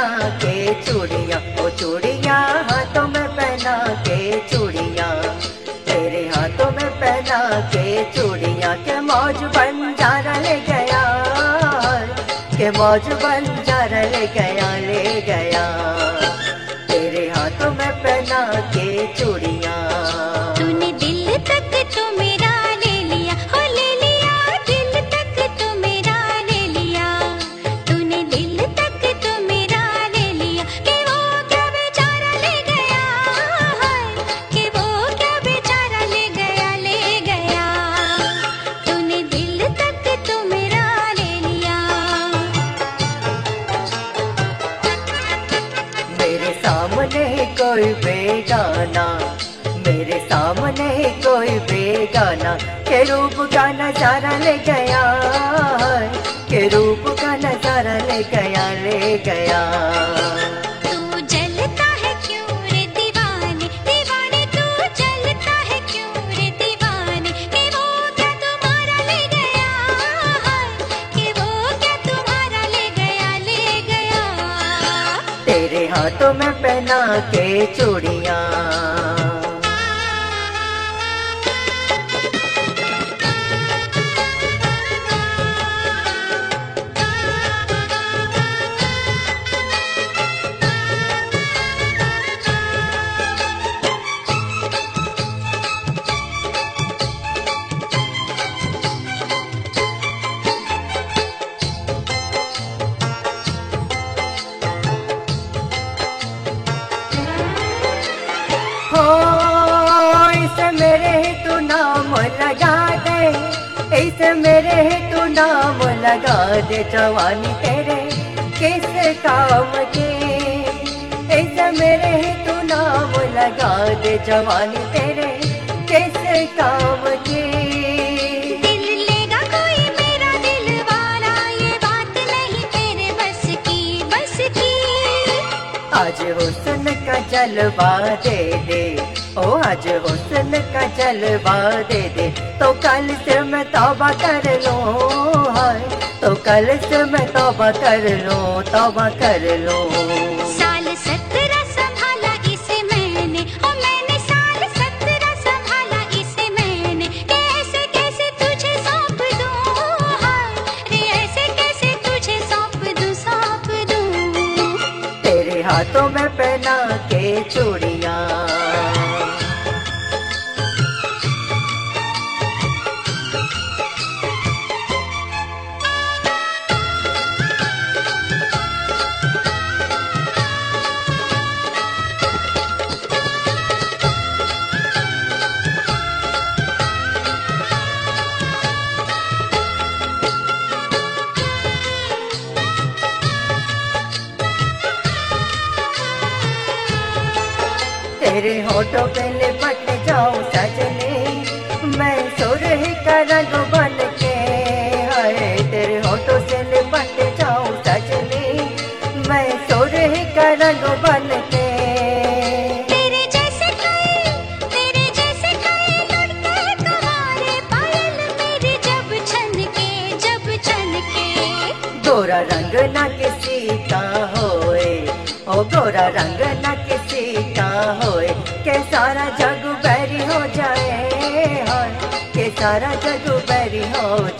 पहना के चूड़िया ओ चूड़िया हाथों में पहना के चूड़िया। तेरे हाथों में पहना के चूड़िया, के मौज बन जा ले गया। के मौज बन जा ले गया ले गया। तेरे हाथों में पहना के चूड़िया। सामने कोई बेगाना के रूप का नज़ारा ले गया के रूप का नज़ारा ले गया ले गया। तू जलता है क्यों रे दीवाने? इसे मेरे हेतु नाम लगा दे। ऐसे मेरे हेतु नाम लगा दे, जवानी तेरे किस काम के। इस मेरे तू नाम लगा दे, जवानी तेरे किस काम की। जलवा दे दे। ओ आज हुस्न का जलवा दे दे। तो कल से मैं तौबा कर लूँ हाय। तो कल से मैं तौबा कर लूँ तौबा कर लूँ। साल सत्रह संभाला इसे मैंने और मैंने साल सत्रह संभाला इसे मैंने। कैसे कैसे तुझे सौंप दूँ हाय। रे ऐसे कैसे तुझे सौंप दूँ सौंप दूँ। तेरे हाथों में पहना के तेरे होठों पे लिपट जाऊँ सजनी। मैं सुरह का रंग बन के हाय तेरे होठों से लिपट जाओ सजने। मैं सुरह का रंग बन के। तेरे जैसे कई तेरे जैसे कई लड़के तुम्हारे पायल मेरे जब छन के जब छन के गोरा रंग ना किसी का होए ओ गोरा रंग ना किसी का होए, के सारा जग बैरी हो जाए हो के सारा जग बैरी हो जाए